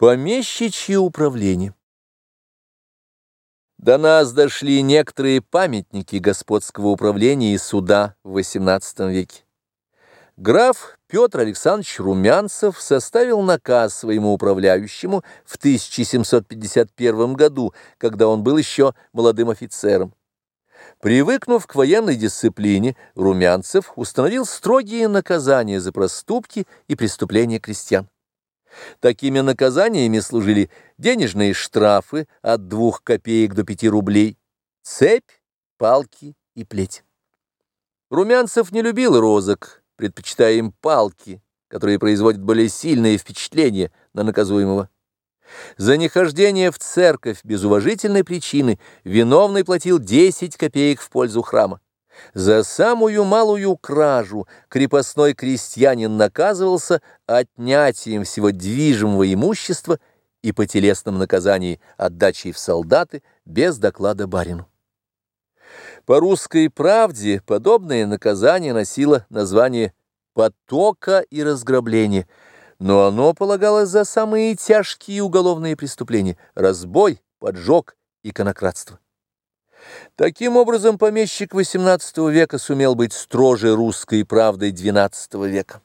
Помещичье управление. До нас дошли некоторые памятники господского управления и суда в XVIII веке. Граф Петр Александрович Румянцев составил наказ своему управляющему в 1751 году, когда он был еще молодым офицером. Привыкнув к военной дисциплине, Румянцев установил строгие наказания за проступки и преступления крестьян. Такими наказаниями служили денежные штрафы от двух копеек до пяти рублей, цепь, палки и плеть. Румянцев не любил розок, предпочитая им палки, которые производят более сильное впечатление на наказуемого. За нехождение в церковь без уважительной причины виновный платил 10 копеек в пользу храма. За самую малую кражу крепостной крестьянин наказывался отнятием всего движимого имущества и по телесном наказании отдачей в солдаты без доклада барину. По русской правде подобное наказание носило название «потока и разграбления», но оно полагалось за самые тяжкие уголовные преступления – разбой, поджог и конократство. Таким образом, помещик XVIII века сумел быть строже русской правдой XII века.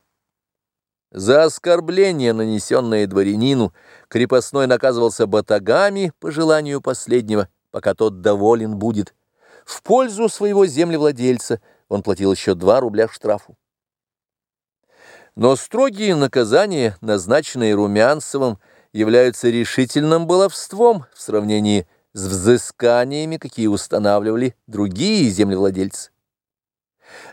За оскорбление, нанесенное дворянину, крепостной наказывался батагами по желанию последнего, пока тот доволен будет. В пользу своего землевладельца он платил еще 2 рубля штрафу. Но строгие наказания, назначенные Румянцевым, являются решительным баловством в сравнении с с взысканиями, какие устанавливали другие землевладельцы.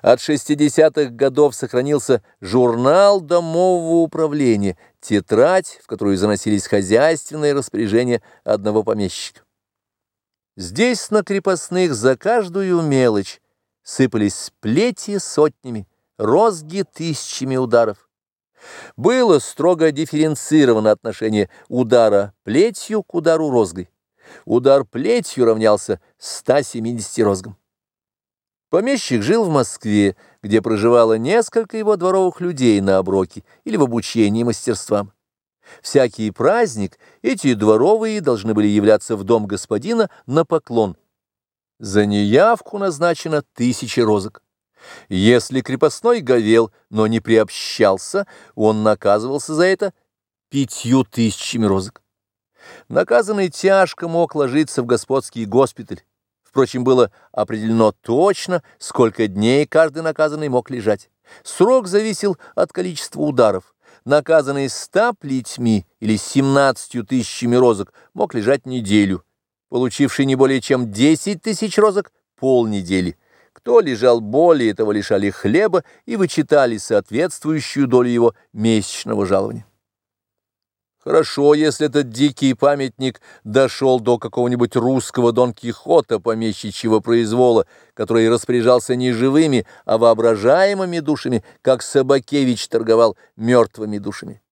От 60-х годов сохранился журнал домового управления, тетрадь, в которую заносились хозяйственные распоряжения одного помещика. Здесь на крепостных за каждую мелочь сыпались сплети сотнями, розги тысячами ударов. Было строго дифференцировано отношение удара плетью к удару розгой. Удар плетью равнялся 170 розгам. Помещик жил в Москве, где проживало несколько его дворовых людей на оброке или в обучении мастерствам. Всякий праздник эти дворовые должны были являться в дом господина на поклон. За неявку назначено тысячи розок. Если крепостной говел, но не приобщался, он наказывался за это пятью тысячами розок. Наказанный тяжко мог ложиться в господский госпиталь. Впрочем, было определено точно, сколько дней каждый наказанный мог лежать. Срок зависел от количества ударов. Наказанный ста плетьми или семнадцатью тысячами розок мог лежать неделю. Получивший не более чем десять тысяч розок – полнедели. Кто лежал более, того лишали хлеба и вычитали соответствующую долю его месячного жалования. Хорошо, если этот дикий памятник дошел до какого-нибудь русского Дон Кихота помещичьего произвола, который распоряжался не живыми, а воображаемыми душами, как Собакевич торговал мертвыми душами.